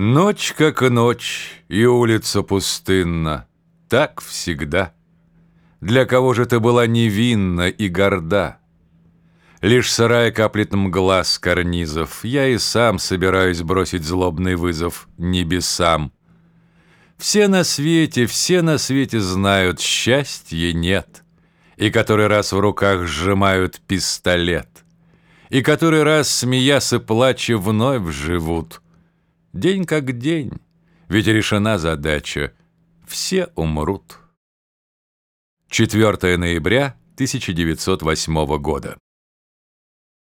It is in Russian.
Ночь как ночь, и улица пустынна, Так всегда. Для кого же ты была невинна и горда? Лишь сарая каплет мгла с карнизов, Я и сам собираюсь бросить злобный вызов небесам. Все на свете, все на свете знают, счастья нет, И который раз в руках сжимают пистолет, И который раз, смеясь и плача, вновь живут — День как день, ведь решена задача. Все умрут. 4 ноября 1908 года.